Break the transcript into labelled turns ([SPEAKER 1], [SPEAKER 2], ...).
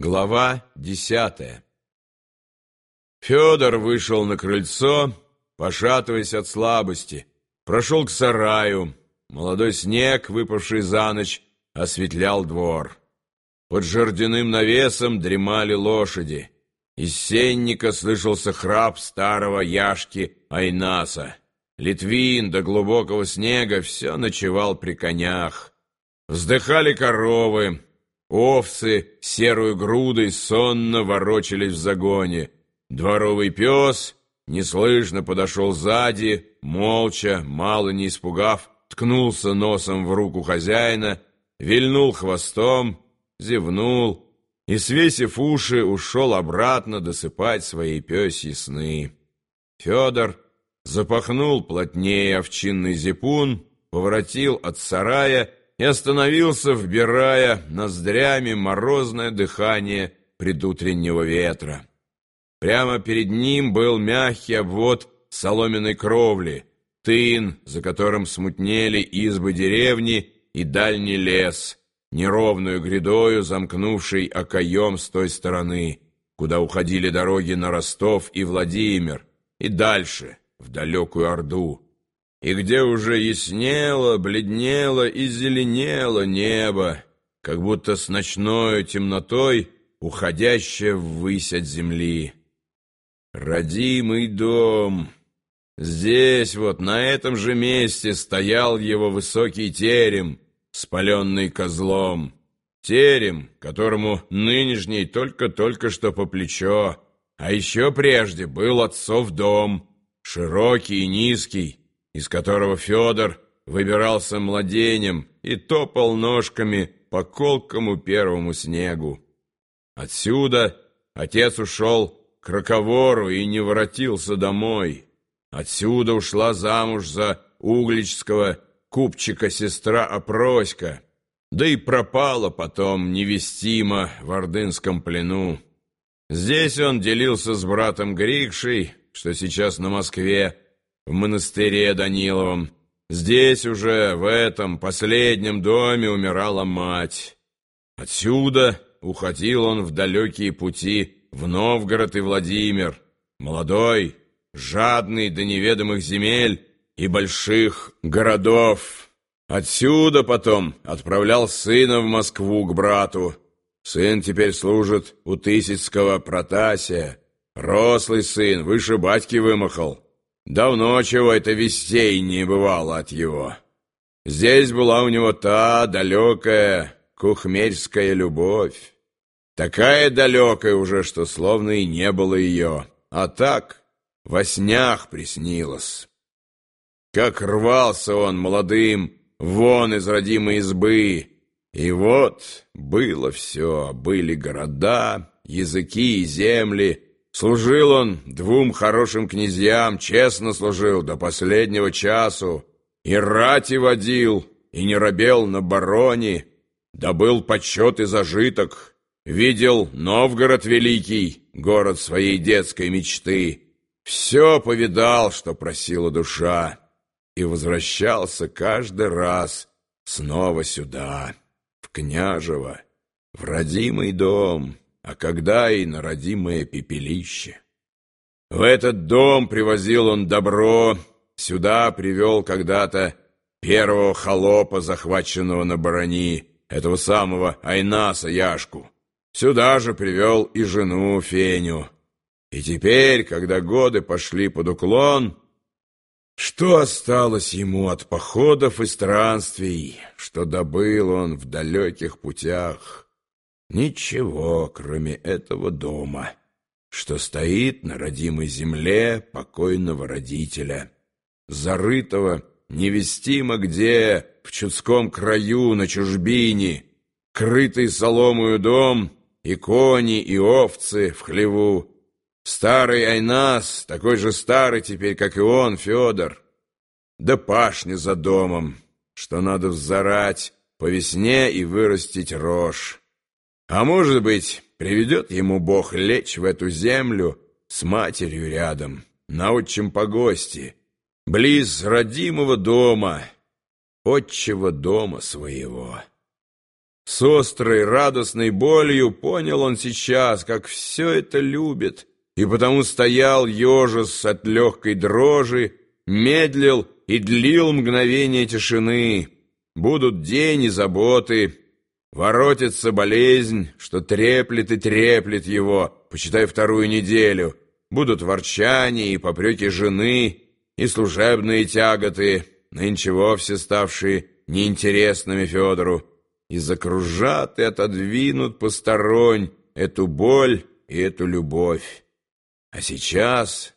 [SPEAKER 1] Глава десятая Федор вышел на крыльцо, пошатываясь от слабости, прошел к сараю. Молодой снег, выпавший за ночь, осветлял двор. Под жердяным навесом дремали лошади. Из сенника слышался храп старого Яшки Айнаса. Литвин до глубокого снега все ночевал при конях. Вздыхали коровы, Овцы серую грудой сонно ворочались в загоне. Дворовый пес неслышно подошел сзади, молча, мало не испугав, ткнулся носом в руку хозяина, вильнул хвостом, зевнул и, свесив уши, ушел обратно досыпать свои пёсьи сны. Федор запахнул плотнее овчинный зипун, поворотил от сарая и остановился, вбирая ноздрями морозное дыхание предутреннего ветра. Прямо перед ним был мягкий обвод соломенной кровли, тын, за которым смутнели избы деревни и дальний лес, неровную грядою замкнувший окоем с той стороны, куда уходили дороги на Ростов и Владимир, и дальше, в далекую Орду и где уже яснело, бледнело и зеленело небо, как будто с ночной темнотой, уходящее ввысь от земли. Родимый дом. Здесь вот, на этом же месте, стоял его высокий терем, спаленный козлом. Терем, которому нынешний только-только что по плечо, а еще прежде был отцов дом, широкий и низкий, из которого Федор выбирался младенем и топал ножками по колкому первому снегу. Отсюда отец ушел к роковору и не воротился домой. Отсюда ушла замуж за угличского купчика сестра Опроська, да и пропала потом невестимо в ордынском плену. Здесь он делился с братом Грикшей, что сейчас на Москве, в монастыре Даниловом. Здесь уже, в этом последнем доме, умирала мать. Отсюда уходил он в далекие пути в Новгород и Владимир, молодой, жадный до неведомых земель и больших городов. Отсюда потом отправлял сына в Москву к брату. Сын теперь служит у Тысяцкого Протасия. Рослый сын, выше батьки вымахал. Давно чего это вестей не бывало от его. Здесь была у него та далекая кухмерская любовь. Такая далекая уже, что словно и не было ее. А так во снях приснилось. Как рвался он молодым вон из родимой избы. И вот было все, были города, языки и земли, Служил он двум хорошим князьям, честно служил до последнего часу, и рати водил, и не робел на бароне, добыл почет и зажиток, видел Новгород великий, город своей детской мечты, все повидал, что просила душа, и возвращался каждый раз снова сюда, в Княжево, в родимый дом» а когда и на родимое пепелище. В этот дом привозил он добро, сюда привел когда-то первого холопа, захваченного на барани, этого самого Айнаса Яшку. Сюда же привел и жену Феню. И теперь, когда годы пошли под уклон, что осталось ему от походов и странствий, что добыл он в далеких путях? Ничего, кроме этого дома, что стоит на родимой земле покойного родителя, зарытого невестимо где, в чудском краю, на чужбине, крытый соломою дом, и кони, и овцы в хлеву. Старый Айнас, такой же старый теперь, как и он, Федор. Да пашня за домом, что надо взорать по весне и вырастить рожь. А может быть, приведет ему Бог лечь в эту землю с матерью рядом, на отчим погости, близ родимого дома, отчего дома своего. С острой, радостной болью понял он сейчас, как все это любит, и потому стоял ежес от легкой дрожи, медлил и длил мгновение тишины. Будут день и заботы, воротится болезнь, что треплет и треплет его, почитай вторую неделю. Будут ворчания и попреки жены, и служебные тяготы, нынче вовсе ставшие неинтересными Федору, и закружат и отодвинут посторонь эту боль и эту любовь. А сейчас